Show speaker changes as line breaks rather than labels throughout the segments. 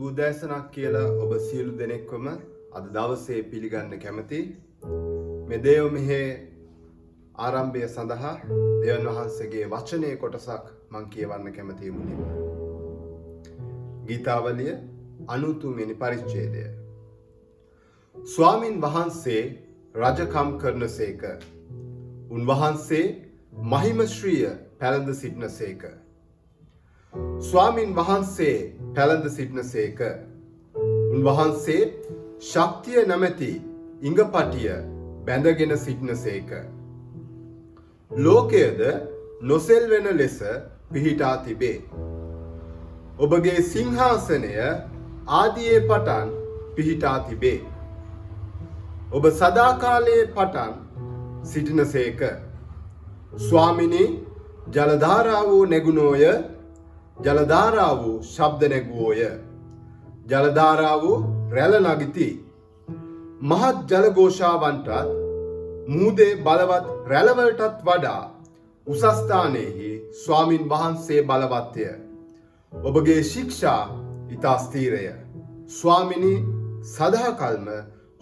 සුබුදෑසනක් කියලා ඔබ සියලු දෙනෙක්වම අද දවසේ පිළිගන්න කැමති මේ දේව මෙහේ ආරම්භය සඳහා දෙවන් වහන්සේගේ වචනය කොටසක් මං කියවන්න කැමති මුලින්ම. ගීතාවලිය අනුතුමනි පරිච්ඡේදය. ස්වාමින් වහන්සේ රජකම් කරන සේක. උන්වහන්සේ මහිමශ්‍රීය පැළඳ සිටින සේක. ස්වාමින් වහන්සේ පැළඳ සිටින සේක. උන්වහන්සේ ශක්තිය නැමැති ඉඟපටිය බැඳගෙන සිටින සේක. ලෝකයද නොසෙල්වෙන ලෙස පිහිටා තිබේ. ඔබගේ සිංහාසනය ආදියේ පටන් පිහිටා තිබේ. ඔබ සදාකාලයේ පටන් සිටින සේක. ස්වාමිනි ජලධාරා වූ නැගුණෝය ජලධාරා වූ ශබ්ද නැගුවෝය. ජලධාරා වූ රැළ නගිති. මහත් ජලഘോഷාවන්ටත් මූදේ බලවත් රැළවලටත් වඩා උසස්ථානයෙහි ස්වාමින් වහන්සේ බලවත්ය. ඔබගේ ශික්ෂා ඉතා ස්ථීරය. ස්වාමිනි සදහකල්ම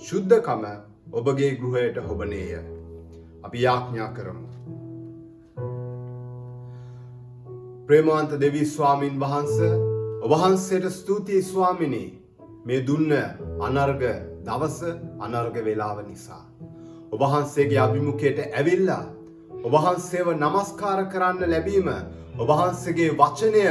ශුද්ධකම ඔබගේ ගෘහයට හොබනේය. අපි යාඥා කරමු. ප්‍රේමාන්ත දෙවී ස්වාමින් වහන්ස ඔබහන්සේට ස්තුතියි ස්වාමිනී මේ දුන්න අනර්ග දවස අනර්ග වෙලාව නිසා. ඔබහන්සේගේ අභිමුඛයට ඇවිල්ලා ඔබහන්සේව නමස්කාර කරන්න ලැබීම ඔබහන්සේගේ වචනය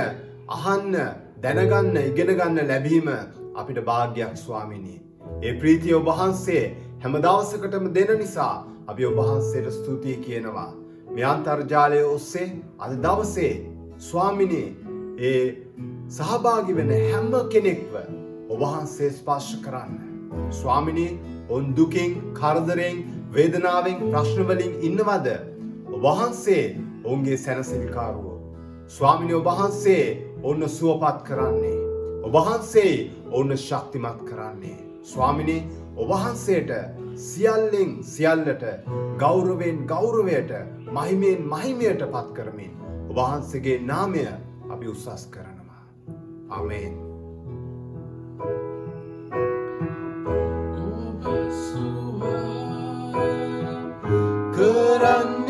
අහන්න දැනගන්න ඉගෙනගන්න ලැබීම අපිට භාග්‍යයක් ස්වාමිනී. ඒ ප්‍රීතිය ඔබහන්සේ හැම දවසකටම දෙන නිසා අපි ඔබහන්සේට ස්තුතියි කියනවා. මේ අන්තර්ජාලය ඔස්සේ අද දවසේ ස්වාමිනී ඒ සහභාගි වෙන හැම කෙනෙක්ව ඔබහන්සේ ස්පර්ශ කරන්න. ස්වාමිනී ඔන් දුකින් කරදරෙන් වේදනාවෙන් ප්‍රශ්නවලින් ඉන්නවද ඔබහන්සේ ඔවුන්ගේ සැනසිලිකාරුවෝ. ස්වාමිනි ඔබහන්සේ ඔන්න සුවපත් කරන්නේ. ඔබහන්සේ ඔන්න ශක්තිමත් කරන්නේ. ස්වාමිනි ඔබහන්සේට සියල්ලෙන් සියල්ලට ගෞරවෙන් ගෞරවයට මහිමයෙන් මහිමයට පත් කරමින් ඔබහන්සේගේ නාමය අපි උසස් කරනවා. අමේන්.
කරන්නේ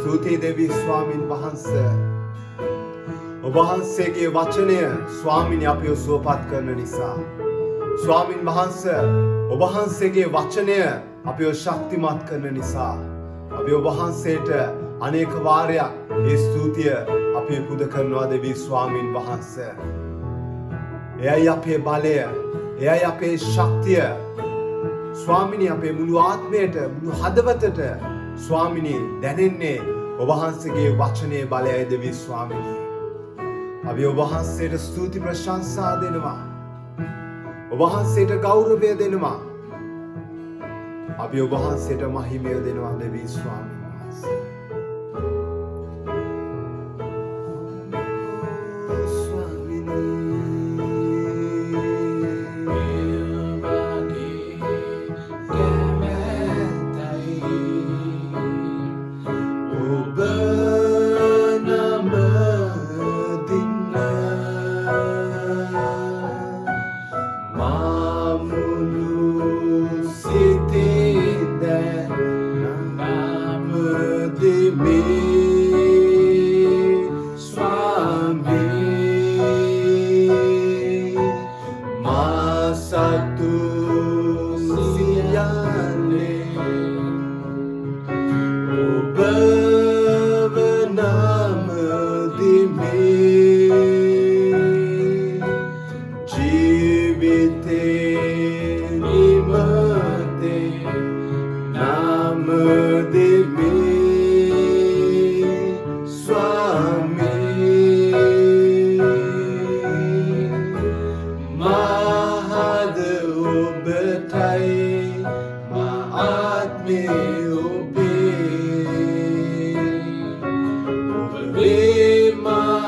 ස්තුතියි දෙවී ස්වාමින් වහන්සේ. ඔබහන්සේගේ වචනය ස්වාමිනි අපිව සුවපත් කරන නිසා. ස්වාමින් වහන්ස ඔබහන්සේගේ වචනය අපිව ශක්තිමත් කරන නිසා. අපි ඔබහන්සේට අනේක වාරයක් ඒ ස්තුතිය අපි පුද කරනවා දෙවී ස්වාමීන් වහන්ස. එයයි අපේ බලය එයයි අපේ ශක්තිය. ස්වාමිනි අපේ මුළු ආත්මයට මුළු හදවතට ස්වාමිනී දැනෙන්නේ ඔබහන්සගේ වචනය බලයයි දෙවී ස්වාමිනී. අපි ඔබහන්සේට ස්තුති ප්‍රශංසා දෙනවා. ඔබහන්සේට ගෞරවය දෙනවා. අපි ඔබහන්සේට මහිමය දෙනවා දෙවී ස්වාමීන්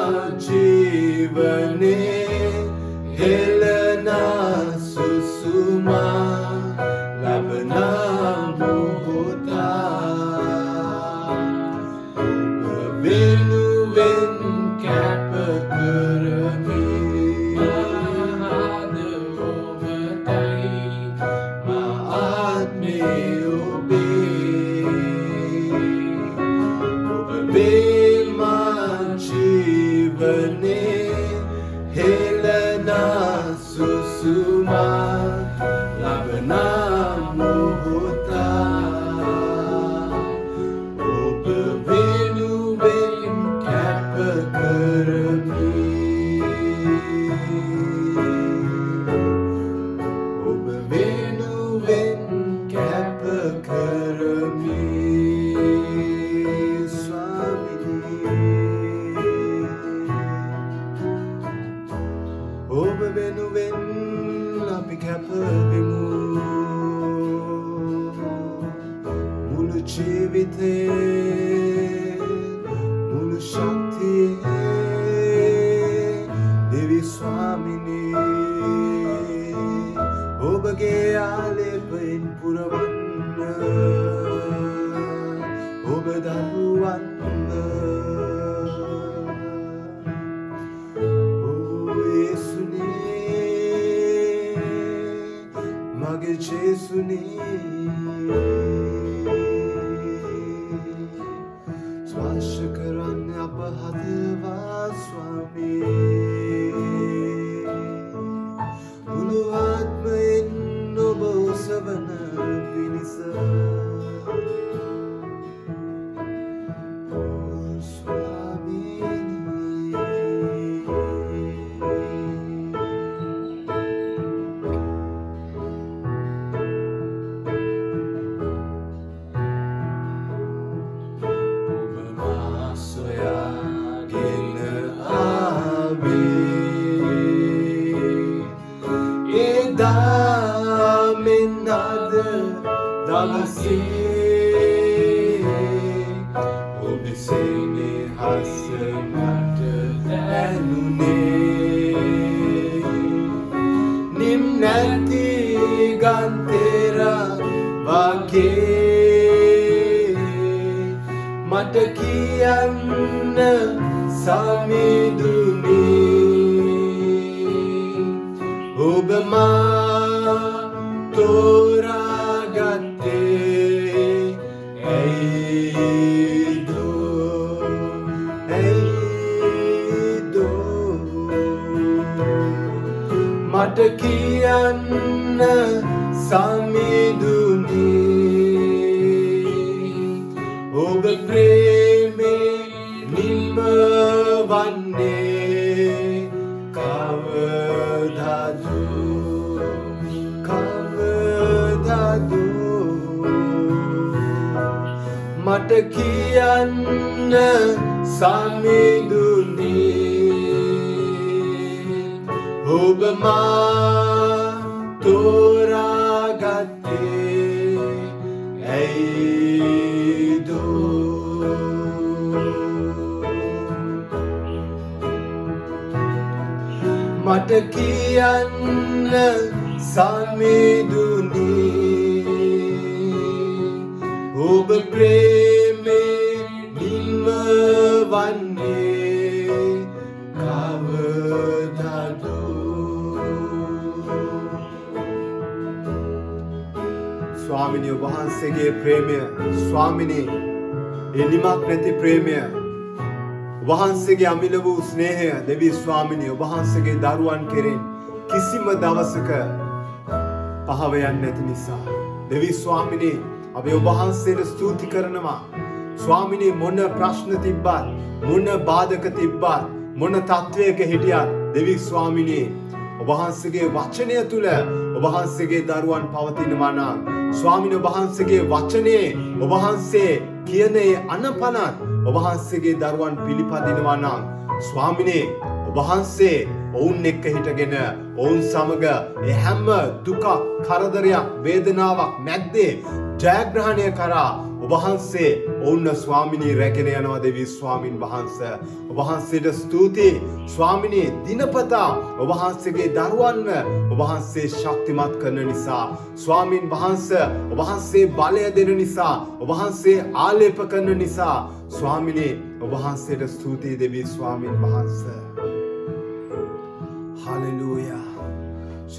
මා ජීවනේ alevein pura vanna obedahu o yesuni mage වගේ මට කියන්න සමිදුනි ඔබ මා තෝරාගත්තේ ඇයිදෝ? ඇයිදෝ? මට කියන්න සමිදුනි මට කියන්න සමිදුනී. ඔබ මා තෝරාගත්තේ ඇයිදෝ මට කියන්න වන්නේ කවදදෝ
ස්වාමිනිය වහන්සේගේ ප්‍රේමය ස්වාමිනී ඒ නිමක් නැති ප්‍රේමය වහන්සේගේ අමිල වූ ස්නේහය දෙවී ස්වාමිනිය වහන්සේගේ දරුවන් කෙරෙන් කිසිම දවසක පහවයන් නැති නිසා. දෙවී ස්වාමිනී අපි ඔබහන්සේට ස්තුති කරනවා. ස්වාමිනී මොන ප්‍රශ්න තිබ්බත් මොන බාධක තිබ්බත් මොන තත්ත්වයක හිටියත් දෙවී ස්වාමිනී ඔබහන්සේගේ වචනය තුළ ඔබහන්සේගේ දරුවන් පවතිනවා නම් ස්වාමින ඔබහන්සේගේ වචනේ ඔබහන්සේ කියන ඒ අනපනත් ඔබහන්සේගේ දරුවන් පිළිපදිනවා නම් ස්වාමිනේ ඔබහන්සේ ඔවුන් එක්ක හිටගෙන ඔවුන් සමග ඒ හැම දුකක් කරදරයක් වේදනාවක් මැද්දේ ජයග්‍රහණය කරා ඔබහන්සේ ඔවුන්න ස්වාමිනී රැගෙන යනවා දෙවී ස්වාමින් වහන්ස. ඔබහන්සේට ස්තුතියි. ස්වාමිනී දිනපතා ඔබහන්සේගේ දරුවන්ව ඔබහන්සේ ශක්තිමත් කරන නිසා ස්වාමින් වහන්ස ඔබහන්සේ බලය දෙන නිසා ඔබහන්සේ ආලේප කරන නිසා ස්වාමිනී ඔබහන්සේට ස්තුතියි දෙවී ස්වාමින් වහන්ස.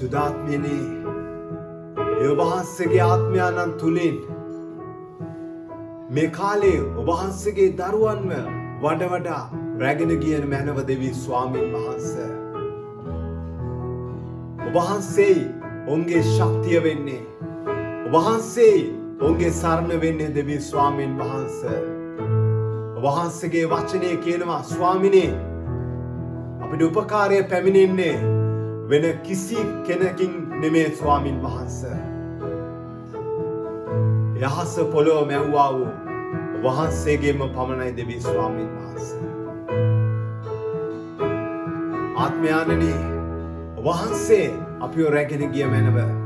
සුදාත්මිනී ඒ ඔබහන්සේගේ ආත්මයානන් තුළින් මේ කාලේ ඔබහන්සේගේ දරුවන්ව වඩ වඩා රැගෙන ගියන මැනව දෙවී ස්වාමීන් වහන්ස. ඔබහන්සේයි ඔන්ගේ ශක්තිය වෙන්නේ. ඔබහන්සේයි ඔන්ගේ සරණ වෙන්නේ දෙවී ස්වාමීන් වහන්ස. ඔබහන්සගේ වචනය කියනවා ස්වාමිනේ අපිට උපකාරය පැමිණෙන්නේ වෙන කිසි කෙනකින් නෙමේ ස්වාමින් වහන්ස. යහස පොළොව මැව්වා වූ වහන්සේගේම පමණයි දෙවී ස්වාමීන් වහන්ස. ආත්මයානනී වහන්සේ අපිෝ රැගෙන ගිය මැනව.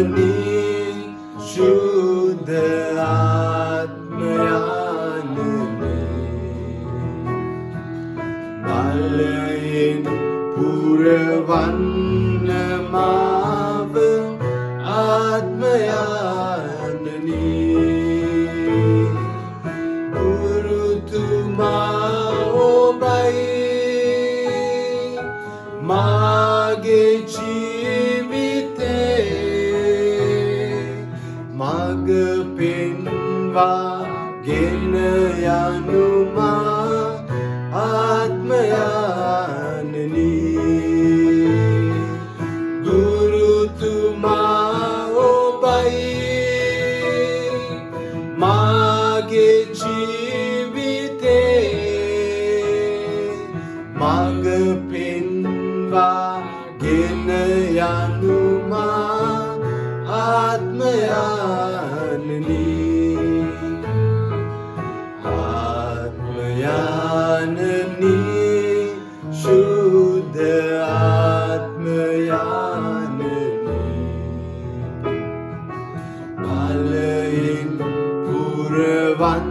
ආත්මයානනී one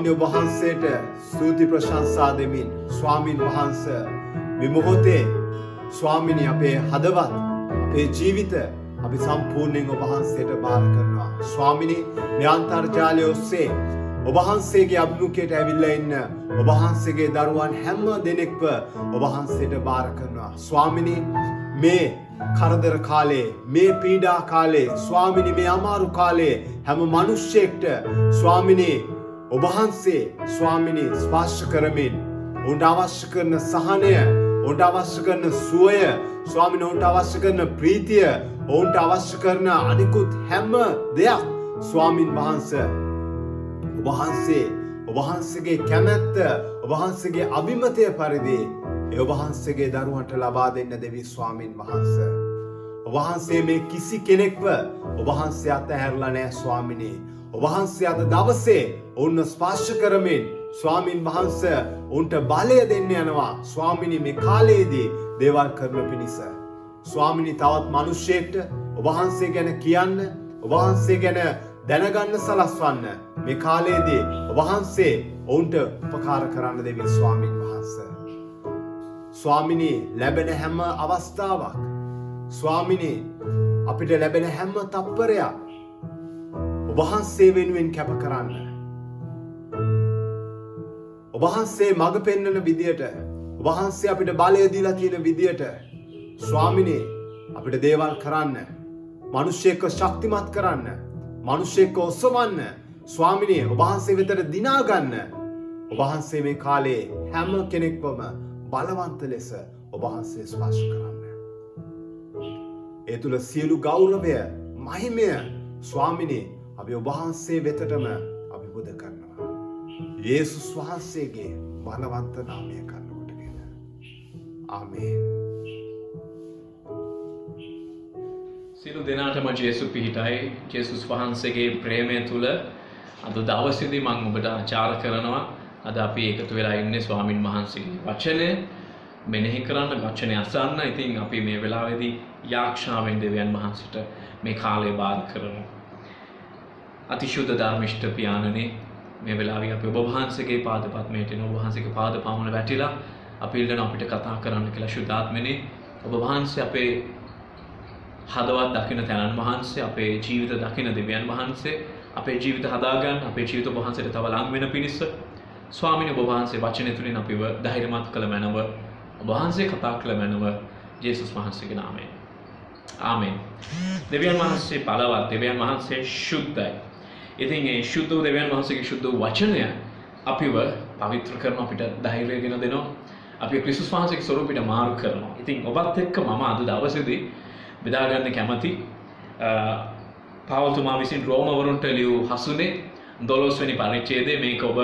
ස්වාමිනි වහන්සේට ස්තුති ප්‍රශංසා දෙමින් ස්වාමින් වහන්ස විමොහොතේ ස්වාමිනි අපේ හදවත් අපේ ජීවිත අපි සම්පූර්ණයෙන් ඔබහන්සේට බාර කරනවා. ස්වාමිනි මේ අන්තර්ජාලය ඔස්සේ ඔබහන්සේගේ අභිමුඛයට ඇවිල්ලා ඉන්න ඔබහන්සේගේ දරුවන් හැම දෙනෙක්ව ඔබහන්සේට බාර කරනවා. ස්වාමිනි මේ කරදර කාලේ මේ පීඩා කාලේ ස්වාමිනි මේ අමාරු කාලේ හැම මිනිස්සෙක්ට ස්වාමිනී ඔබහන්සේ ස්වාමිනී ස්පර්ශ කරමින් උන්ට අවශ්‍ය කරන සහනය ඔවුන්ට අවශ්‍ය කරන සුවය ස්වාමින ඔවුන්ට අවශ්‍ය කරන ප්‍රීතිය ඔවුන්ට අවශ්‍ය කරන අනිකුත් හැම දෙයක් ස්වාමින් වහන්ස ඔබහන්සේ ඔබහන්සගේ කැමැත්ත ඔබහන්සගේ අභිමතය පරිදි ඒ ඔබහන්සගේ දරුවන්ට ලබා දෙන්න දෙවී ස්වාමින් වහන්ස. ඔබහන්සේ මේ කිසි කෙනෙක්ව ඔබහන්සේ අත හැරලා නෑ ස්වාමිනී. ඔබහන්සේ අද දවසේ ඔන්න ස්පර්ශ කරමින් ස්වාමින් වහන්ස උන්ට බලය දෙන්න යනවා ස්වාමිනි මේ කාලයේදී දේවල් කරන පිණිස. ස්වාමිනි තවත් මනුෂ්‍යයෙක්ට ඔබහන්සේ ගැන කියන්න ඔබහන්සේ ගැන දැනගන්න සලස්වන්න මේ කාලයේදී ඔබහන්සේ ඔවුන්ට උපකාර කරන්න දෙවී ස්වාමින් වහන්ස. ස්වාමිනී ලැබෙන හැම අවස්ථාවක් ස්වාමිනී අපිට ලැබෙන හැම තප්පරයක් ඔබහන්සේ වෙනුවෙන් කැප කරන්න. ඔබහන්සේ මඟ පෙන්නන විදියට ඔබහන්සේ අපිට බලය දීලා තියෙන විදියට ස්වාමිනේ අපිට දේවල් කරන්න මනුෂ්‍යයෙක්ව ශක්තිමත් කරන්න මනුෂ්‍යයෙක්ව ඔස්සවන්න ස්වාමිනේ ඔබහන්සේ වෙතට දිනාගන්න ඔබහන්සේ මේ කාලේ හැම කෙනෙක්වම බලවන්ත ලෙස ඔබහන්සේ ස්පර්ශ කරන්න. ඒ තුළ සියලු ගෞරවය මහිමය ස්වාමිනේ අපි ඔබහන්සේ වෙතටම අපි පුද කරනවා. යේසුස් වහන්සේගේ බලවන්ත නාමය කන්නකොටගෙන. ආමේන්.
සියලු දෙනාටම ජේසු පිහිටයි ජේසුස් වහන්සේගේ ප්‍රේමය තුළ අද දවසේදී මම ඔබට ආචාර කරනවා අද අපි එකතු වෙලා ඉන්නේ ස්වාමින් වහන්සේගේ වචනය මෙනෙහි කරන්න වචනය අසන්න ඉතින් අපි මේ වෙලාවේදී යාක්ෂාවෙන් දෙවියන් වහන්සේට මේ කාලය බාර කරමු. අතිශුද්ධ ධර්මිෂ්ඨ පියාණනේ මේ වෙලාවේ අපි ඔබ වහන්සේගේ පාද පද්මයට එන ඔබ වහන්සේගේ පාද පමුණ වැටිලා අපි ඉල්ලන අපිට කතා කරන්න කියලා ශුද්ධාත්මනේ. ඔබ වහන්සේ අපේ හදවත් දකින තැනන් වහන්සේ අපේ ජීවිත දකින දෙවියන් වහන්සේ අපේ ජීවිත හදාගන්න අපේ ජීවිත ඔබ වහන්සේට තව ලං වෙන පිණිස. ස්වාමීන් ඔබ වහන්සේ වචනය තුලින් අපිව ධෛර්යමත් කළ මැනව ඔබ වහන්සේ කතා කළ මැනව ජේසුස් වහන්සේගේ නාමයෙන්. ආමෙන්. දෙවියන් වහන්සේ බලවත් දෙවියන් වහන්සේ ශුද්ධයි. ඉතින් ඒ ශුද්ධ වූ දෙවියන් වහන්සේගේ ශුද්ධ වූ වචනය අපිව පවිත්‍ර කරන අපිට ධෛර්යය ගෙන දෙනවා. අපි ක්‍රිස්තුස් වහන්සේගේ ස්වරූපයට මාරු කරනවා. ඉතින් ඔබත් එක්ක මම අද දවසේදී බෙදාගන්න කැමති පවල්තුමා විසින් රෝමවරුන්ට ලියූ හසුනේ දොළොස්වැනි පරිච්ඡේදය. මේක ඔබ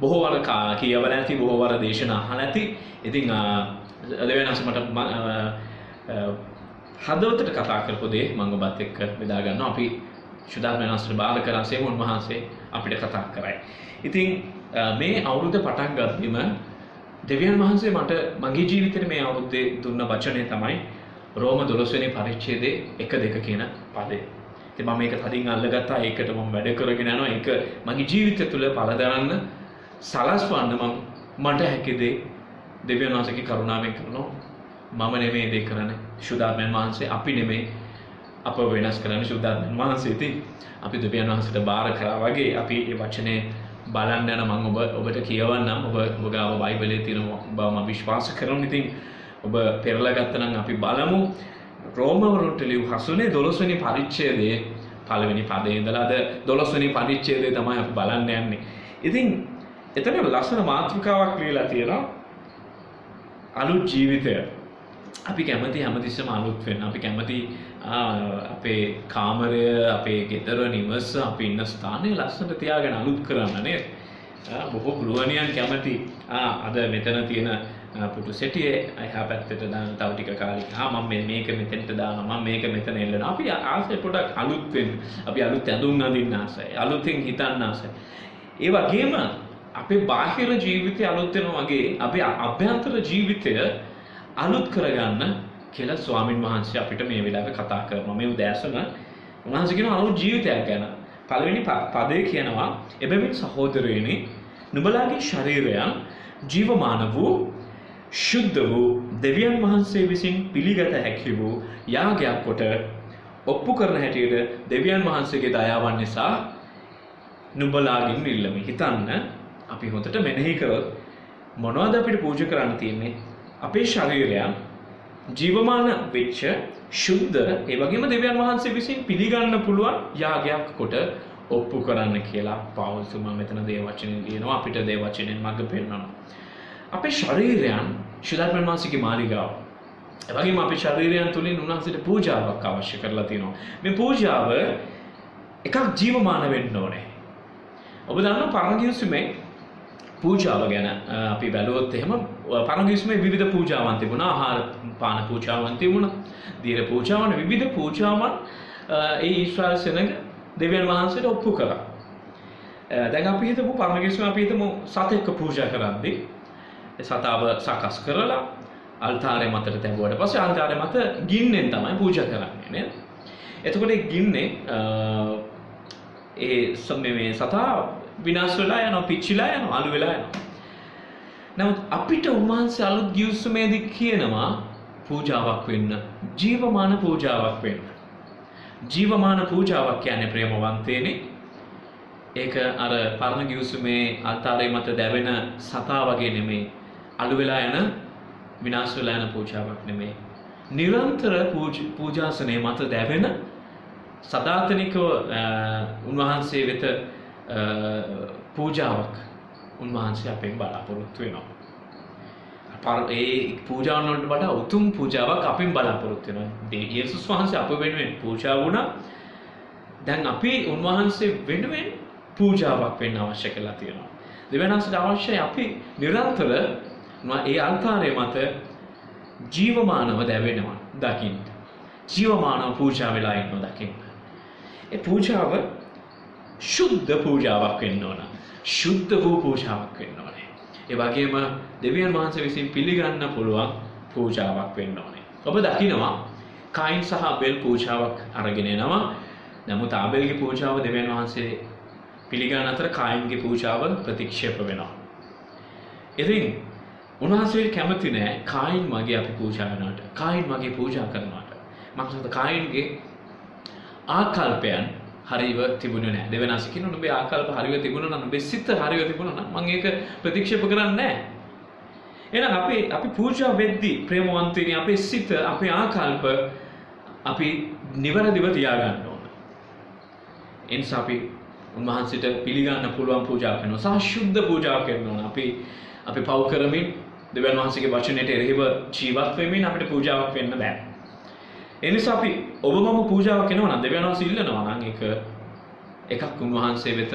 බොහෝ වර කා- කියවල ඇති බොහෝ වර දේශනා අහලා ඇති ඉතින් දෙවියන් වහන්සේ මට ම- අ, හදවතට කතා කරපු දේ මම ඔබත් එක්ක බෙදා ගන්නවා අපි ශුද්ධාත්ම වහන්සේට බාල කරන්සේ උන්වහන්සේ අපිට කතා කරයි. ඉතින් අ, මේ අවුරුද්ද පටන් ගත්තීම දෙවියන් වහන්සේ මට මගේ ජීවිතේ මේ අවුරුද්දේ දුන්න වචනය තමයි රෝම 12 වෙනි පරිච්ඡේදයේ 1 2 කියන පදේ. ඉතින් මම මේක තදින් අල්ලගත්තා. ඒකට මම වැඩ කරගෙන යනවා. ඒක මගේ ජීවිතය තුළ පළදරන්න සලස්වන්න මම මට හැකි දේ දෙවියන් වහන්සේගේ කරුණාවෙන් කරනවා. මම නෙමෙයි දේ කරන්නේ. ශුද්ධාත්මයන් වහන්සේ අපි නෙමෙයි අප වෙනස් කරන්නේ ශුද්ධාත්මයන් වහන්සේ. ඉතින් අපි දෙවියන් වහන්සේට බාර කරා වගේ අපි මේ වචනේ බලන්න යන මම ඔබ ඔබට කියවන්නම්. ඔබ ඔබ ගාව බයිබලයේ තියෙන බව මම විශ්වාස කරනවා. ඉතින් ඔබ පෙරලා ගත්තනම් අපි බලමු රෝමවරුන්ට ලියු හසුනේ 12 වෙනි පරිච්ඡේදයේ පළවෙනි පදේ ඉඳලා අද 12 වෙනි පරිච්ඡේදය තමයි අපි බලන්න යන්නේ. ඉතින් එතන ලස්සන මාතෘකාවක් ලියලා තියෙනවා අලුත් ජීවිතය. අපි කැමති හැමතිස්සම අලුත් වෙන්න. අපි කැමති ආ, අපේ කාමරය, අපේ ගෙදර නිවස, අපි ඉන්න ස්ථානය ලස්සනට තියාගෙන අලුත් කරන්න නේද? ආ, බොහෝ ගෘහණියන් කැමති. ආ, අද මෙතන තියෙන ආ, පුටු සෙටියේ එහා පැත්තට දාන තව ටික කාලෙක ආ මම මේ- මේක මෙතෙන්ට දානවා. මම මේක මෙතන එල්ලනවා. අපි ආසයි පොඩක් අලුත් වෙන්න. අපි අලුත් ඇඳුම් අඳින්න ආසයි. අලුතෙන් හිතන්න ආසයි. ඒ වගේම අපේ බාහිර ජීවිතය අලුත් වෙනවා වගේ අපේ අභ්‍යන්තර ජීවිතය අලුත් කරගන්න කියලා ස්වාමින් වහන්සේ අපිට මේ වෙලාවේ කතා කරනවා. මේ උදෑසන උන්වහන්සේ කියනවා අලුත් ජීවිතයක් ගැන. පළවෙනි ප- පදේ කියනවා එබැවින් සහෝදරයනි නුඹලාගේ ශරීරයන් ජීවමාන වූ ශුද්ධ වූ දෙවියන් වහන්සේ විසින් පිළිගත හැකි වූ යාගයක් කොට ඔප්පු කරන හැටියට දෙවියන් වහන්සේගේ දයාවන් නිසා නුඹලාගින් ඉල්ලමි. හිතන්න අපි හොඳට මෙනෙහි කරොත් මොනවද අපිට පූජා කරන්න තියෙන්නේ? අපේ ශරීරයන් ජීවමාන වෙච්ච ශුද්ධ ඒ වගේම දෙවියන් වහන්සේ විසින් පිළිගන්න පුළුවන් යාගයක් කොට ඔප්පු කරන්න කියලා පවුල්තුමා මෙතන දේ වචනෙන් කියනවා. අපිට දේ වචනෙන් මඟ පෙන්වනවා. අපේ ශරීරයන් ශුද්ධාත්මයන් වහන්සේගේ මාලිගාව. ඒ වගේම අපේ ශරීරයන් තුලින් උන්වහන්සේට පූජාවක් අවශ්‍ය කරලා තියෙනවා. මේ පූජාව එකක් ජීවමාන වෙන්න ඕනේ. ඔබ දන්න පරණගිවිසුමේ පූජාව ගැන අ, අපි බැලුවොත් එහෙම පරණගිවිසුමේ විවිධ පූජාවන් තිබුණා. ආහාර පාන පූජාවන් තිබුණා දීර පූජාවන් විවිධ පූජාවන් අ, ඒ ඊශ්‍රායල් සෙනඟ දෙවියන් වහන්සේට ඔප්පු කරා අ, දැන් අපි හිතමු පරණගිවිසුම අපි හිතමු සතෙක්ව පූජා කරද්දී ඒ සතාව සකස් කරලා අල්තාරය මතට තැබුවට පස්සේ අල්තාරය මත ගින්නෙන් තමයි පූජා කරන්නේ නේද? එතකොට ඒ ගින්නේ අ, ඒ සම මේ සතා විනාශ වෙලා යනවා පිච්චිලා යනවා අලු වෙලා යනවා. නමුත් අපිට උන්වහන්සේ අලුත් ගිවිසුමේදී කියනවා පූජාවක් වෙන්න ජීවමාන පූජාවක් වෙන්න. ජීවමාන පූජාවක් කියන්නේ ප්‍රේමවන්තේනේ. ඒක අර පරණ ගිවිසුමේ අල්තාරය මත දැවෙන සතා වගේ නෙමෙයි. අලු වෙලා යන විනාශ වෙලා යන පූජාවක් නෙමෙයි. නිරන්තර පූජ- පූජාසනයේ මත දැවෙන සදාතනිකව අ, උන්වහන්සේ වෙත අ, පූජාවක් උන්වහන්සේ අපෙන් බලාපොරොත්තු වෙනවා. පර- ඒ පූජාවන් වලට වඩා උතුම් පූජාවක් අපින් බලාපොරොත්තු වෙනවා. දේ- යේසුස් වහන්සේ අප වෙනුවෙන් පූජා වුණා. දැන් අපි උන්වහන්සේ වෙනුවෙන් පූජාවක් වෙන්න අවශ්‍ය කරලා තියෙනවා. දෙවියන්වහන්සේට අවශ්‍යයි අපි නිරන්තර උන්ව- ඒ අල්තාරය මත ජීවමානව දැවෙනවා දකින්න. ජීවමානව පූජා වෙලා ඉන්නවා දකින්න. ඒ පූජාව ශුද්ධ පූජාවක් වෙන්න ඕන. ශුද්ධ වූ පූජාවක් වෙන්න ඕනේ. ඒ වගේම දෙවියන් වහන්සේ විසින් පිළිගන්න පුළුවන් පූජාවක් වෙන්න ඕනේ. ඔබ දකිනවා කයින් සහ බෙල් පූජාවක් අරගෙන එනවා. නමුත් ආබෙල්ගේ පූජාව දෙවියන් වහන්සේ පිළිගන්න අතර කායින්ගේ පූජාව ප්‍රතික්ෂේප වෙනවා. ඉතින් උන්වහන්සේ කැමති නෑ කායින් මගේ අපි පූජා වෙනවට. කායින් මගේ පූජා කරනවට. මක්සද කායින්ගේ ආකල්පයන් හරිව තිබුණේ නෑ. දෙවනාසි කියන උඹේ ආකල්ප හරිව තිබුණා නම් උඹේ සිත හරිව තිබුණා නම් මම ඒක ප්‍රතික්ෂේප කරන්නේ නෑ. එහෙනම් අපි අපි පූජා වෙද්දී ප්‍රේමවන්තයිනි අපේ සිත අපේ ආකල්ප අපි නිවැරදිව තියාගන්න ඕන. එනිසා අපි උන්වහන්සේට පිළිගන්න පුළුවන් පූජා කරනවා. සහ ශුද්ධ පූජා කරනවා. අපි අපි පව් කරමින් දෙවියන් වහන්සේගේ වචනයට එරෙහිව ජීවත් වෙමින් අපිට පූජාවක් වෙන්න බෑ. ඒ නිසා අපි ඔබ මම පූජාවක් කරනවා නම් දෙවියන් වහන්සේ ඉල්ලනවා නම් ඒක එකක් උන්වහන්සේ වෙත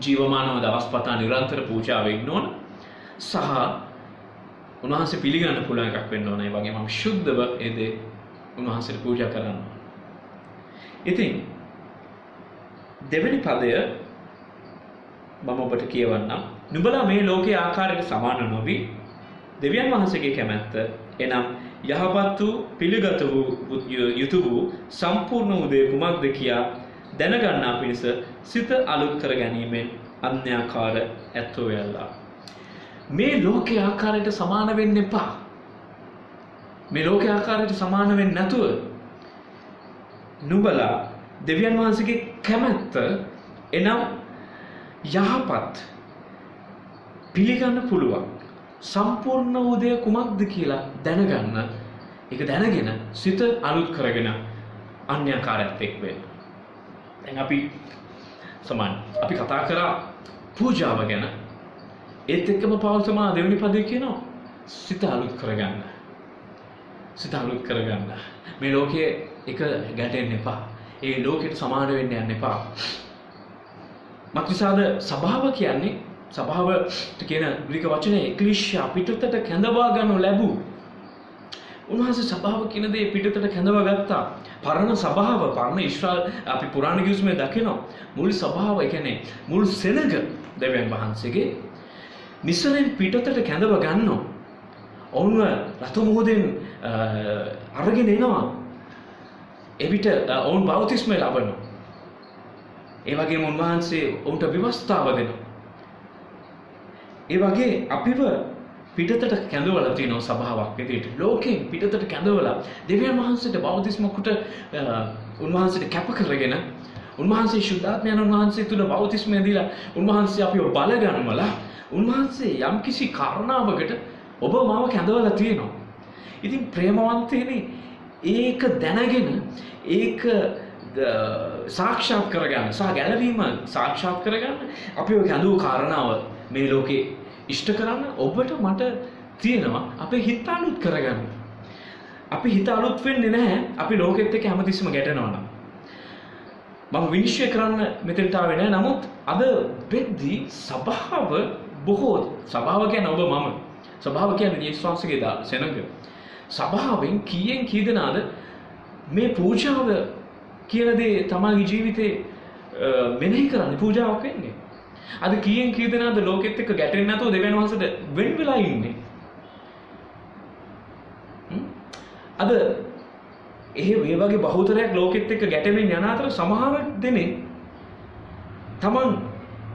ජීවමානව දවස් පතා නිරන්තර පූජාව වෙන්න ඕන. සහ උන්වහන්සේ පිළිගන්න පුළුවන් එකක් වෙන්න ඕන. ඒ වගේම මම ශුද්ධව ඒ දේ උන්වහන්සේට පූජා කරන්න ඕන. ඉතින් දෙවැනි පදය මම ඔබට කියවන්නම්. නුඹලා මේ ලෝකයේ ආකාරයට සමාන නොවි දෙවියන් වහන්සේගේ කැමැත්ත එනම් යහපත් වූ පිළිගත වූ යුතු වූ සම්පූර්ණ වූ දේ කුමක්ද කියා දැනගන්නා පිණිස සිත අලුත් කර ගැනීමෙන් අන්‍යාකාර ඇත්තෝ වෙල්ලා. මේ ලෝකයේ ආකාරයට සමාන වෙන්න එපා. මේ ලෝකයේ ආකාරයට සමාන වෙන්නේ නැතුව නුඹලා දෙවියන් වහන්සේගේ කැමැත්ත එනම් යහපත් පිළිගන්න පුළුවන් සම්පූර්ණ වූ දේ කුමක්ද කියලා දැනගන්න ඒක දැනගෙන සිත අලුත් කරගෙන අන්‍යකාරයත් එක් වෙන්න. දැන් අපි සමාන අපි කතා කරා පූජාව ගැන ඒත් එක්කම පවල් සමා දෙවෙනි පදේ කියනවා සිත අලුත් කරගන්න. සිත අලුත් කරගන්න. මේ ලෝකයේ එක ගැටෙන්න එපා. ඒ ලෝකෙට සමාන වෙන්න යන්න එපා. මක්නිසාද සභාව කියන්නේ සභාවට කියන ග්‍රීක වචනේ එක්ලිෂ්‍යා පිටතට කැඳවා ගන්නු ලැබූ. උන්වහන්සේ සභාව කියන දේ පිටතට කැඳවා ගත්තා. පරණ සභාව පරණ ඊශ්‍රායල් අපි පුරාණ ගිවිසුමේ දකිනවා. මුල් සභාව ඒ කියන්නේ මුල් සෙනග දෙවියන් වහන්සේගේ මිසරෙන් පිටතට කැඳව ගන්නවා. ඔවුන්ව රතු මුහුදෙන් අරගෙන එනවා. එවිට ඔවුන් බෞතිස්මය ලබනවා. ඒ වගේම උන්වහන්සේ ඔවුන්ට විවස්ථාව දෙනවා. ඒ වගේ අපිව පිටතට කැඳවලා තියෙනවා සභාවක් විදිහට. ලෝකෙන් පිටතට කැඳවලා දෙවියන් වහන්සේට බෞතිස්මකට උන්වහන්සේට කැප කරගෙන උන්වහන්සේ ශුද්ධාත්මයන් වහන්සේ තුල බෞතිස්මය දීලා උන්වහන්සේ අපිව බලගන්වලා උන්වහන්සේ යම්කිසි කාරණාවකට ඔබ මාව කැඳවලා තියෙනවා. ඉතින් ප්‍රේමවන්තයනි ඒක දැනගෙන ඒක සාක්ෂාත් කරගන්න සහ ගැලවීම සාක්ෂාත් කරගන්න අපිව කැඳවූ කාරණාව මේ ලෝකේ ඉෂ්ට කරන්න ඔබට මට තියෙනවා අපේ හිත අලුත් කරගන්න. අපි හිත අලුත් වෙන්නේ නැහැ අපි ලෝකෙත් එක්ක හැමතිස්සම ගැටෙනවා නම්. මම විනිශ්චය කරන්න මෙතනට ආවේ නැහැ. නමුත් අද වෙද්දී සභාව බොහෝ සභාව කියන්නේ ඔබ මම. සභාව කියන්නේ යේසුස් වහන්සේගේ දා සෙනඟ. සභාවෙන් කීයෙන් කී දෙනාද මේ පූජාව කියන දේ තමයිගේ ජීවිතේ මෙනෙහි කරන්නේ පූජාවක් වෙන්නේ. අද කීයෙන් කී දෙනාද ලෝකෙත් එක්ක ගැටෙන්නේ නැතුව දෙවියන් වහන්සේට වෙන් වෙලා ඉන්නේ. අද ඒ ඒ වගේ බහුතරයක් ලෝකෙත් එක්ක ගැටෙමින් යන අතර සමහර දෙනෙක් තමන්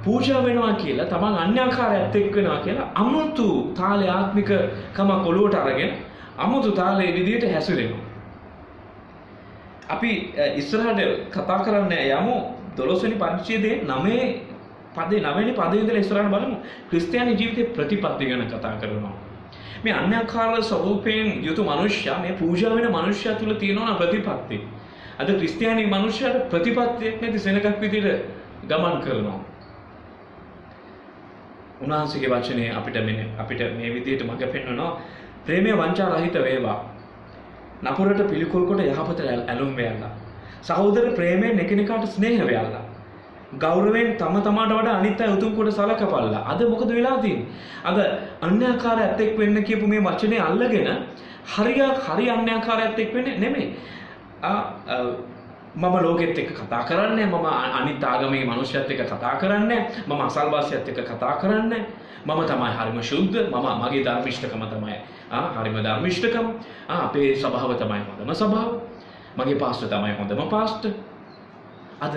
පූජා වෙනවා කියලා තමන් අන්‍යාකාරයත් එක්ක වෙනවා කියලා අමුතු තාලේ ආත්මික කමක් ඔලුවට අරගෙන අමුතු තාලේ විදියට හැසිරෙනවා. අපි ඉස්සරහට කතා කරන්න යමු 12 වෙනි පරිච්ඡේදයේ 9 පදේ 9 වෙනි පදේ ඉඳලා ඉස්සරහට බලමු ක්‍රිස්තියානි ජීවිතේ ප්‍රතිපත්ති ගැන කතා කරනවා. මේ අන්‍යකාර ස්වરૂපයෙන් යුතු මනුෂ්‍යයා මේ පූජා වෙන මනුෂ්‍යයා තුල තියෙනවා ප්‍රතිපත්ති. අද ක්‍රිස්තියානි මනුෂ්‍යයාට ප්‍රතිපත්තියක් නැති සෙනගක් විදිහට ගමන් කරනවා. උන්වහන්සේගේ වචනේ අපිට මෙන්න අපිට මේ විදිහට මඟ පෙන්වනවා ප්‍රේමය වංචා රහිත වේවා. නපුරට පිළිකුල් කොට යහපත ඇලුම් වේලා. සහෝදර ප්‍රේමයෙන් එකිනෙකාට ස්නේහ වේලා. ගෞරවයෙන් තම තමාට වඩා අනිත් අය උතුම් කොට සලකපල්ලා. අද මොකද වෙලා තියෙන්නේ? අද අන්‍යාකාරයත් එක් වෙන්න කියපු මේ වචනේ අල්ලගෙන හරිය හරි අන්‍යාකාරයත් එක් වෙන්නේ නෙමෙයි. මම ලෝකෙත් එක්ක කතා කරන්නේ මම අනිත් ආගමේ මනුෂ්‍යත් එක්ක කතා කරන්නේ මම අසල්වාසියත් එක්ක කතා කරන්නේ. මම තමයි හරිම ශුද්ධ මම මගේ ධර්මිෂ්ඨකම තමයි ආ හරිම ධර්මිෂ්ඨකම. ආ අපේ ස්වභාව තමයි හොඳම ස්වභාව. මගේ පාස්ටර් තමයි හොඳම පාස්ටර් අද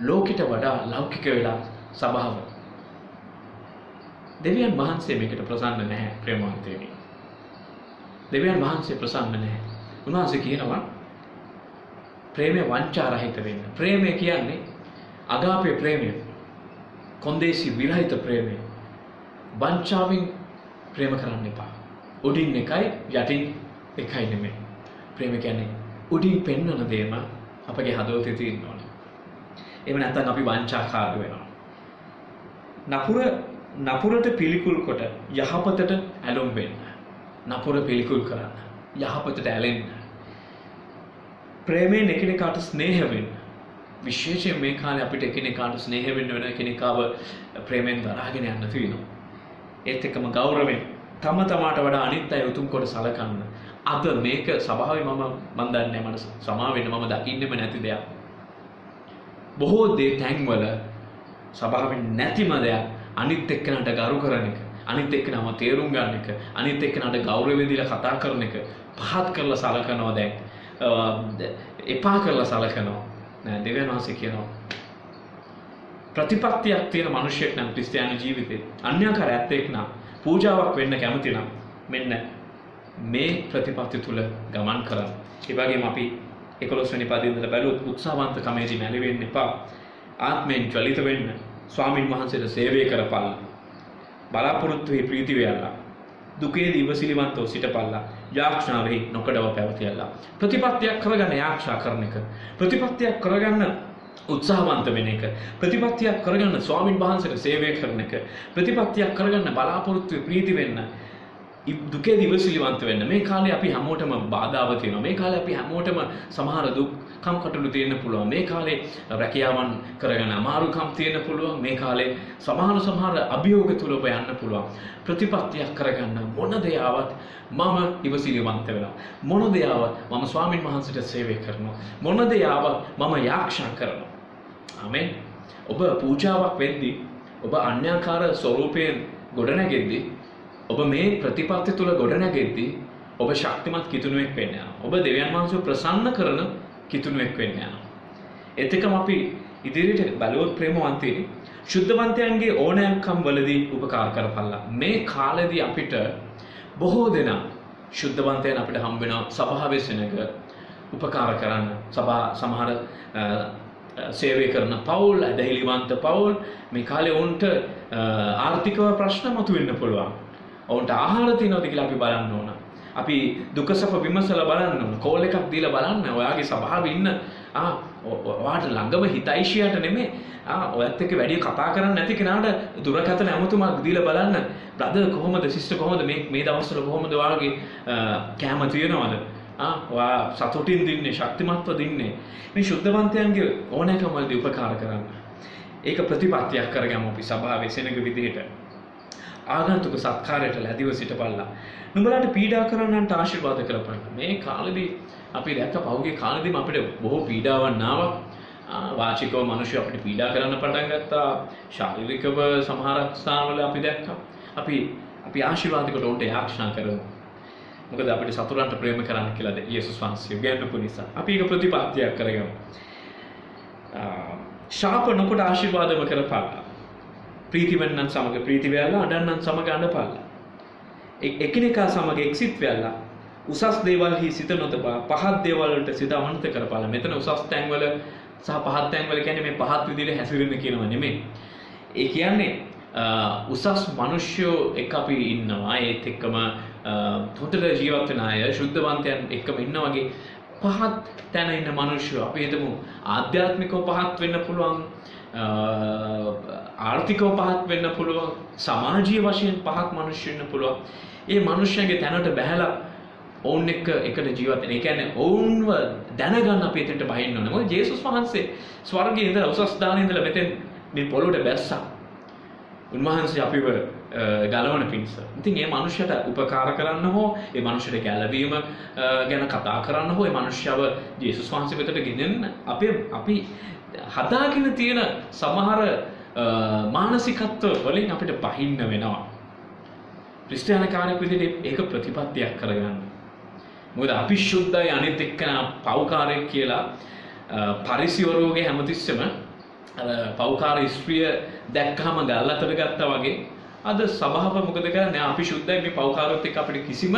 ලෝකෙට වඩා ලෞකික වෙලා ස්වභාව දෙවියන් වහන්සේ මේකට ප්‍රසන්න නැහැ ප්‍රේමවන්තයනි දෙවියන් වහන්සේ ප්‍රසන්න නැහැ. උන්වහන්සේ කියනවා ප්‍රේමය වංචා රහිත වෙන්න. ප්‍රේමය කියන්නේ අගාපේ ප්‍රේමය. කොන්දේසි විරහිත ප්‍රේමය. වංචාවෙන් ප්‍රේම කරන්න එපා. උඩින් එකයි යටින් එකයි නෙමෙයි. ප්‍රේම කියන්නේ උඩින් පෙන්වන දේම අපගේ හදවතේ තියෙන්න ඕන. එහෙම නැත්නම් අපි වංචාකාරී වෙනවා. නපුර නපුරට පිළිකුල් කොට යහපතට ඇලුම් වෙන්න. නපුර පිළිකුල් කරන්න. යහපතට ඇලෙන්න. ප්‍රේමයෙන් එකිනෙකාට ස්නේහ වෙන්න. විශේෂයෙන් මේ කාලේ අපිට එකිනෙකාට ස්නේහ වෙන්න වෙන එකිනෙකාව ප්‍රේමෙන් දරාගෙන යන්න තියෙනවා. ඒත් එක්කම ගෞරවයෙන් තම තමාට වඩා අනිත් අය උතුම් කොට සලකන්න. අද මේක ස්වභාවයි මම මන් දන්නේ මට සමා වෙන්න මම දකින්නෙම නැති දෙයක්. බොහෝ දේ තැන්වල ස්වභාවයෙන් නැතිම දෙයක් අනිත් එක්කනට ගරු කරන එක. අනිත් එක්කනම තේරුම් ගන්න එක. අනිත් එක්කනට ගෞරවයෙන් දීලා කතා කරන එක පහත් කරලා සලකනවා දැන්. එපා කරලා සලකනවා නෑ දෙවියන් වහන්සේ කියනවා ප්‍රතිපත්තියක් තියෙන මිනිහෙක් නම් ක්‍රිස්තියානි ජීවිතේ අන්‍යකාර ඇත්තෙක් නම් පූජාවක් වෙන්න කැමති නම් මෙන්න මේ ප්‍රතිපත්ති තුල ගමන් කරන්න. ඒ වගේම අපි 11 වෙනි පදේ ඉඳලා බැලුවොත් උත්සාහවන්තකමේදී මැලි වෙන්න එපා. ආත්මයෙන් ජලිත වෙන්න ස්වාමින් වහන්සේට සේවය කරපල්ලා. බලාපොරොත්තු වෙයි ප්‍රීති වේලා. දුකේදී ඉවසිලිවන්තව සිටපල්ලා යාක්ෂාවෙහි නොකඩව පැවතියල්ලා. ප්‍රතිපත්තියක් කරගන්න යාක්ෂා කරන එක. ප්‍රතිපත්තියක් කරගන්න උත්සාහවන්ත වෙන එක. ප්‍රතිපත්තියක් කරගන්න ස්වාමින් වහන්සේට සේවය කරන එක. ප්‍රතිපත්තියක් කරගන්න බලාපොරොත්තු ප්‍රීති වෙන්න දුකේ දිවසිලිවන්ත වෙන්න. මේ කාලේ අපි හැමෝටම බාධාව තියෙනවා. මේ කාලේ අපි හැමෝටම සමහර දුක් කම් කටළු තියෙන්න පුළුවන්. මේ කාලේ රැකියාවන් කරගෙන අමාරුකම් තියෙන්න පුළුවන්. මේ කාලේ සමහර සමහර අභියෝග තුල ඔබ යන්න පුළුවන්. ප්‍රතිපත්තියක් කරගන්න මොන දේ ආවත් මම ඉවසිලිවන්ත වෙනවා. මොන දේ ආවත් මම ස්වාමින් වහන්සේට සේවය කරනවා. මොන දේ ආවත් මම යාක්ෂා කරනවා. ආමෙන්. ඔබ පූජාවක් වෙද්දී ඔබ අන්‍යාකාර ස්වරූපයෙන් ගොඩනැගෙද්දී ඔබ මේ ප්‍රතිපත්ති තුල ගොඩනැගෙද්දී ඔබ ශක්තිමත් කිතුණුවෙක් වෙන්න යනවා. ඔබ දෙවියන් වහන්සේව ප්‍රසන්න කරන කිතුණුවෙක් වෙන්න යනවා. එතකම අපි ඉදිරියට බලවත් ප්‍රේමවන්තයනි ශුද්ධවන්තයන්ගේ ඕනෑම්කම් වලදී උපකාර කරපල්ලා. මේ කාලෙදී අපිට බොහෝ දෙනා ශුද්ධවන්තයන් අපිට හම්බ වෙනවා සභාවේ සෙනඟ උපකාර කරන්න. සභා සමහර සේවය කරන පවුල් ඇදහිලිවන්ත පවුල් මේ කාලේ ඔවුන්ට ආර්ථිකව ප්‍රශ්න මතුවෙන්න පුළුවන්. ඔවුන්ට ආහාර තියෙනවද කියලා අපි බලන්න ඕන. අපි දුක සැප විමසලා බලන්න ඕන. කෝල් එකක් දීලා බලන්න. ඔයාගේ ස්වභාවය ඉන්න ආ ඔයාට ළඟම හිතයිෂියට නෙමෙයි. ආ ඔයත් එක්ක වැඩි කතා කරන්නේ නැති කෙනාට දුරකථන ඇමතුමක් දීලා බලන්න. බ්‍රදර් කොහොමද සිස්ටර් කොහොමද මේ මේ දවස්වල කොහොමද ඔයාගේ කැම තියනවද? ආ ඔයා සතුටින් දින්නේ ශක්තිමත්ව දින්නේ. මේ ශුද්ධවන්තයන්ගේ ඕනෑකම් වලදී උපකාර කරන්න. ඒක ප්‍රතිපත්තියක් කරගමු අපි සභාවේ සෙනඟ විදිහට. ආගන්තුක සත්කාරයට ලැබිව සිටපල්ලා. නුඹලාට පීඩා කරන්නන්ට ආශිර්වාද කරපන්න. මේ කාලෙදී අපි දැක්ක පහුගිය කාලෙදීම අපිට බොහෝ පීඩාවන් ආවා. වාචිකව මිනිස්සු අපිට පීඩා කරන්න පටන් ගත්තා. ශාරීරිකව සමහර ස්ථානවල අපි දැක්කා. අපි අපි ආශිර්වාද කොට උන්ට යාක්ෂා කරමු. මොකද අපිට සතුරන්ට ප්‍රේම කරන්න කියලා යේසුස් වහන්සේ උගන්වපු නිසා. අපි ඒක ප්‍රතිපත්තියක් කරගමු. ශාප නොකොට ආශිර්වාදම කරපල්ලා. ප්‍රීතිවන්නන් සමග ප්‍රීති වෙලා අඩන්නන් සමග අඬපල්ලා. එකිනෙකා සමග එක්සිත් වෙලා උසස් දේවල්හි සිත නොතබා පහත් දේවල් වලට සිත අමනත කරපල්ලා. මෙතන උසස් තැන්වල සහ පහත් තැන්වල කියන්නේ මේ පහත් විදිහට හැසිරෙන්න කියනව නෙමෙයි. ඒ කියන්නේ උසස් මිනිස්සුયો එක්ක අපි ඉන්නවා ඒත් එක්කම හොඳට ජීවත් වෙන අය ශුද්ධවන්තයන් එක්කම ඉන්න වගේ පහත් තැන ඉන්න මිනිස්සුયો අපි හිතමු ආධ්‍යාත්මිකව පහත් වෙන්න පුළුවන් ආර්ථිකව පහත් වෙන්න පුළුවන් සමාජීය වශයෙන් පහත් මිනිස්සු ඉන්න පුළුවන්. ඒ මිනිස්සුන්ගේ තැනට බැහැලා ඔවුන් එක්ක එකට ජීවත් වෙන. ඒ කියන්නේ ඔවුන්ව දැනගන්න අපි එතනට බහින්න ඕනේ. මොකද ජේසුස් වහන්සේ ස්වර්ගයේ ඉඳලා උසස් දානේ ඉඳලා මෙතෙන් මේ පොළොවට බැස්සා. උන්වහන්සේ අපිව අ, ගලවන පිණිස. ඉතින් ඒ මනුෂ්‍යයට උපකාර කරන්න හෝ ඒ මනුෂ්‍යයට ගැලවීම අ, ගැන කතා කරන්න හෝ ඒ මනුෂ්‍යව ජේසුස් වහන්සේ වෙතට ගෙනෙන්න අපි අපි හදාගෙන තියෙන සමහර අ, මානසිකත්ව වලින් අපිට පහින්න වෙනවා. ක්‍රිස්තියානිකාරයෙක් විදිහට ඒක ප්‍රතිපත්තියක් කරගන්න. මොකද අපි ශුද්ධයි අනිත් එක්කන පව්කාරයෙක් කියලා අ, පරිසිවරුවගේ හැමතිස්සෙම අර පව්කාර ස්ත්‍රිය දැක්කහම ගල් අතට ගත්තා වගේ අද සභාව මොකද කරන්නේ අපි ශුද්ධයි මේ පව්කාරයොත් එක්ක අපිට කිසිම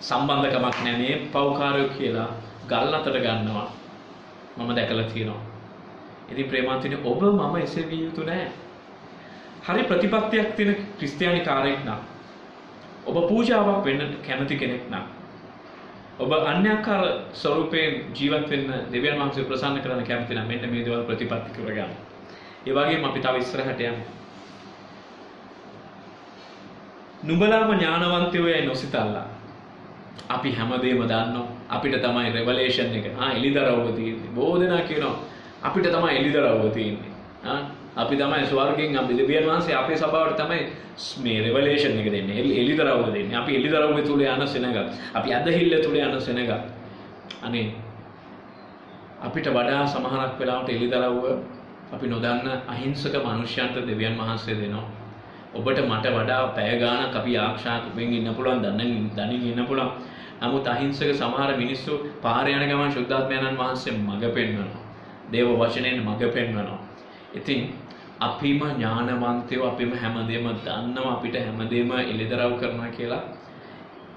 සම්බන්ධකමක් නැහැ මේ පව්කාරයෝ කියලා ගල් අතට ගන්නවා මම දැකලා තියෙනවා ඉතින් ප්‍රේමාන්තිනේ ඔබ මම එසේ විය යුතු නැහැ හරි ප්‍රතිපත්තියක් තියෙන ක්‍රිස්තියානි කාරයෙක් නම් ඔබ පූජාවක් වෙන්න කැමති කෙනෙක් නම් ඔබ අන්‍යකාර ස්වරූපයෙන් ජීවත් වෙන්න දෙවියන් වහන්සේ ප්‍රසන්න කරන්න කැමති නම් මෙන්න මේ දේවල් ප්‍රතිපත්ති කරගන්න. ඒ වගේම අපි තව ඉස්සරහට යමු. නුඹලාම ඥානවන්තයෝ යයි නොසිතල්ලා. අපි හැමදේම දන්නවා. අපිට තමයි රෙවලේෂන් එක. ආ එලිදරව්ව තියෙන්නේ. බොහෝ දෙනා කියනවා අපිට තමයි එලිදරව්ව තියෙන්නේ. ආ අපි තමයි ස්වර්ගයෙන් අපි දෙවියන් වහන්සේ අපේ සභාවට තමයි මේ රෙවලේෂන් එක දෙන්නේ. එලි එලිදරව්ව දෙන්නේ. අපි එලිදරව්ව තුල යන සෙනග. අපි ඇදහිල්ල තුල යන සෙනග. අනේ අපිට වඩා සමහරක් වෙලාවට එලිදරව්ව අපි නොදන්න අහිංසක මනුෂ්‍යයන්ට දෙවියන් වහන්සේ දෙනවා. ඔබට මට වඩා පැය ගාණක් අපි ආක්ෂාකෙන් ඉන්න පුළුවන් දන්න දනින් ඉන්න පුළුවන්. නමුත් අහිංසක සමහර මිනිස්සු පාරේ යන ගමන් ශුද්ධාත්මයන්න් වහන්සේ මඟ පෙන්වනවා. දේව වචනයෙන් මඟ පෙන්වනවා. ඉතින් අපිම ඥානවන්තයෝ අපිම හැමදේම දන්නවා අපිට හැමදේම එළිදරව් කරනවා කියලා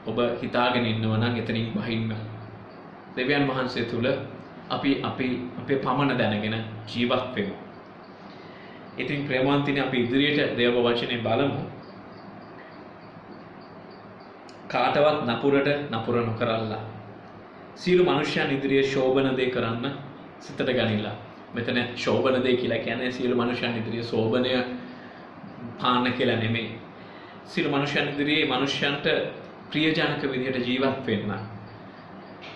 ඔබ හිතාගෙන ඉන්නවා නම් එතනින් බහින්න. දෙවියන් වහන්සේ තුල අපි අපි අපේ පමණ දැනගෙන ජීවත් වෙමු. ඉතින් ප්‍රේමවන්තිනේ අපි ඉදිරියට දේව වචනේ බලමු. කාටවත් නපුරට නපුර නොකරල්ලා. සියලු මනුෂ්‍යයන් ඉදිරියේ ශෝභන දේ කරන්න සිතට ගනිලා. මෙතන ශෝභන දේ කියලා කියන්නේ සියලු මනුෂ්‍යයන් ඉදිරියේ ශෝභනය පාන්න කියලා නෙමෙයි. සියලු මනුෂ්‍යයන් ඉදිරියේ මනුෂ්‍යයන්ට ප්‍රියජනක විදිහට ජීවත් වෙන්න.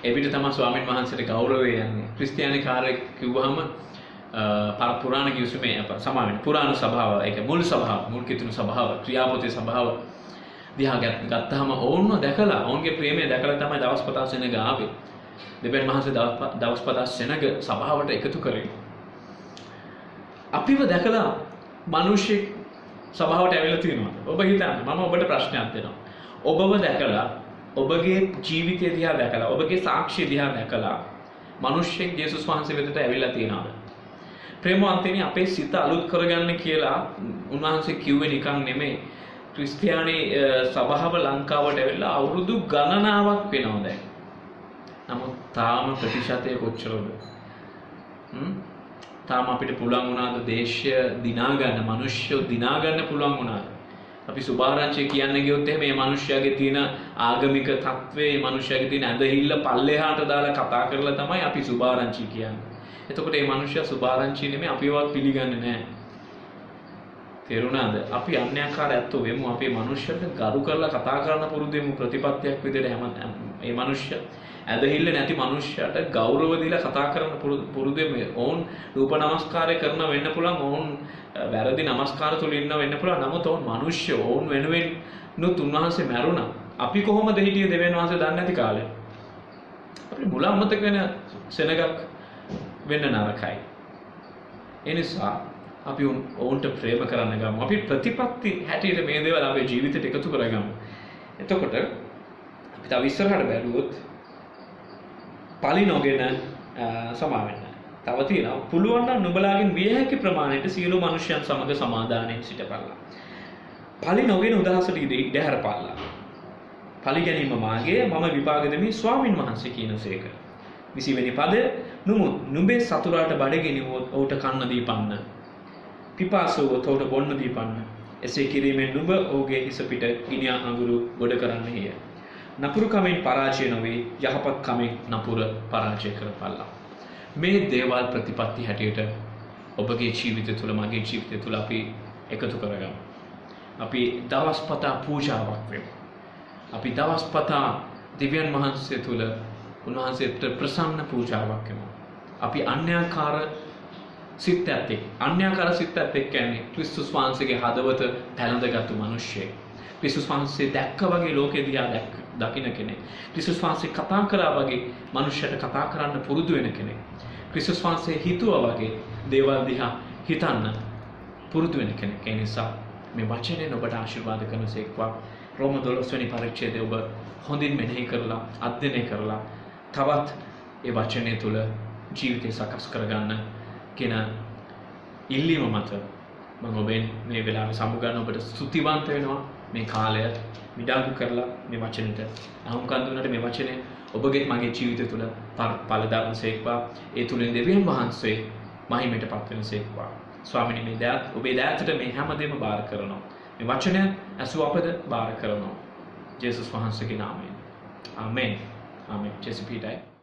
එවිට තමයි ස්වාමීන් වහන්සේට ගෞරවය යන්නේ. ක්‍රිස්තියානි කාර්යයක් කිව්වහම පර පුරාණ කිව්සුමේ සමාවෙන් පුරාණ සභාව ඒක මුල් සභාව මුල් කිතුණු සභාව ක්‍රියාපති සභාව දිහා ගත්තාම ඔවුන්ව දැකලා ඔවුන්ගේ ප්‍රේමය දැකලා තමයි දවස් පතා සෙනග ආවේ. දෙවියන් වහන්සේ දවස් පතා සෙනග සභාවට එකතු කරේ. අපිව දැකලා මිනිස්සෙක් සභාවට ඇවිල්ලා තියෙනවා. ඔබ හිතන්න මම ඔබට ප්‍රශ්නයක් දෙනවා. ඔබව දැකලා ඔබගේ ජීවිතය දිහා දැකලා ඔබගේ සාක්ෂිය දිහා දැකලා මිනිස්සෙක් යේසුස් වහන්සේ වෙතට ඇවිල්ලා තියෙනවා. ප්‍රේමවන්තනි අපේ සිත අලුත් කරගන්න කියලා උන්වහන්සේ කිව්වේ නිකන් නෙමෙයි. ක්‍රිස්තියානි සභාව ලංකාවට ඇවිල්ලා අවුරුදු ගණනාවක් වෙනවා දැන්. නමුත් තාම ප්‍රතිශතය කොච්චරද? හ්ම්? තාම අපිට පුළුවන් වුණාද දේශය දිනාගන්න, මිනිස්සු දිනාගන්න පුළුවන් වුණාද? අපි සුභාරංචිය කියන්න ගියොත් එහෙම මේ මිනිස්යාගේ තියෙන ආගමික තත්ත්වයේ මේ මිනිස්යාගේ තියෙන ඇදහිල්ල පල්ලෙහාට දාලා කතා කරලා තමයි අපි සුභාරංචි කියන්නේ. එතකොට මේ මිනිස්සයා සුභාරංචි නෙමෙයි අපිවත් පිළිගන්නේ නැහැ. තේරුණාද? අපි අන්‍යකාර ඇත්තෝ වෙමු අපේ මිනිස්සුන්ට ගරු කරලා කතා කරන්න පුරුදු වෙමු ප්‍රතිපත්තියක් විදිහට හැම මේ මිනිස්සු ඇදහිල්ල නැති මිනිස්සයාට ගෞරව දීලා කතා කරන්න පුරුදු වෙමු. ඔවුන් රූප නමස්කාරය කරන වෙන්න පුළුවන්. ඔවුන් වැරදි නමස්කාර තුල ඉන්න වෙන්න පුළුවන්. නමුත් ඔවුන් මිනිස්සු ඔවුන් වෙනුවෙන් නුත් උන්වහන්සේ මැරුණා. අපි කොහොමද හිටියේ දෙවියන් වහන්සේ දන්නේ නැති කාලේ? අපිට මුල අමතක වෙන සෙනගක් වෙන්න නරකයි. ඒ නිසා අපි ඔවුන්ට ප්‍රේම කරන්න ගමු. අපි ප්‍රතිපත්ති හැටියට මේ දේවල් අපේ ජීවිතයට එකතු කරගමු. එතකොට අපි තව ඉස්සරහට බැලුවොත් පලි නොගෙන සමාවෙන්න. තව තියෙනවා පුළුවන් නම් නුඹලාගෙන් විය හැකි ප්‍රමාණයට සියලු මනුෂ්‍යයන් සමග සමාදානයෙන් සිටපල්ලා. පලි නොගෙන උදහසට ඉඩ හැරපල්ලා. පලි ගැනීම මාගේ මම විපාක දෙමි ස්වාමින් වහන්සේ කියනසේක. විසිවෙනි පද නුමුත් නුඹේ සතුරාට බඩගෙනවොත් ඔහුට කන්න දීපන්න. පිපාසුවොත් ඔහුට බොන්න දීපන්න. එසේ කිරීමෙන් නුඹ ඔහුගේ හිස පිට ගිනි අඟුරු ගොඩ කරන්න හේය. නපුරුකමෙන් පරාජය නොවේ යහපත්කමෙන් නපුර පරාජය කරපල්ලා. මේ දේවල් ප්‍රතිපත්ති හැටියට ඔබගේ ජීවිතය තුළ මගේ ජීවිතය තුළ අපි එකතු කරගමු. අපි දවස් පතා පූජාවක් වෙමු. අපි දවස් පතා දෙවියන් වහන්සේ තුළ උන්වහන්සේට ප්‍රසන්න පූජාවක් වෙමු. අපි අන්‍යාකාර සිත් ඇත්තෙක්. අන්‍යාකාර සිත් ඇත්තෙක් කියන්නේ ක්‍රිස්තුස් වහන්සේගේ හදවත පැළඳගත්තු මිනිස්සෙක්. ක්‍රිස්තුස් වහන්සේ දැක්ක වගේ ලෝකෙ දිහා දැක් දකින්න කෙනෙක්. ක්‍රිස්තුස් වහන්සේ කතා කරා වගේ මනුෂ්‍යයට කතා කරන්න පුරුදු වෙන කෙනෙක්. ක්‍රිස්තුස් වහන්සේ හිතුවා වගේ දේවල් දිහා හිතන්න පුරුදු වෙන කෙනෙක්. ඒ නිසා මේ වචනයෙන් ඔබට ආශිර්වාද කරනසේක්වා රෝම 12 වෙනි පරිච්ඡේදය ඔබ හොඳින් මෙනෙහි කරලා අධ්‍යයනය කරලා තවත් ඒ වචනය තුල ජීවිතය සකස් කරගන්න කියන ඉල්ලීම මත මම ඔබෙන් මේ වෙලාවේ සමුගන්න ඔබට ස්තුතිවන්ත වෙනවා මේ කාලය විඩාකු කරලා මේ වචනට. අහුම්කන් දුන්නට මේ වචනය ඔබගේ මගේ ජීවිතය තුළ පලදරන සේක්වා. ඒ තුළින් දෙවියන් වහන්සේ මහිමට පත්වෙන සේක්වා. ස්වාමිනි මේ දෑත් ඔබේ දෑතට මේ හැමදේම බාර කරනවා. මේ වචනය ඇසු අපද බාර කරනවා. ජේසුස් වහන්සේගේ නාමයෙන්. ආමෙන්. ආමෙන්. ජෙසි පීටයි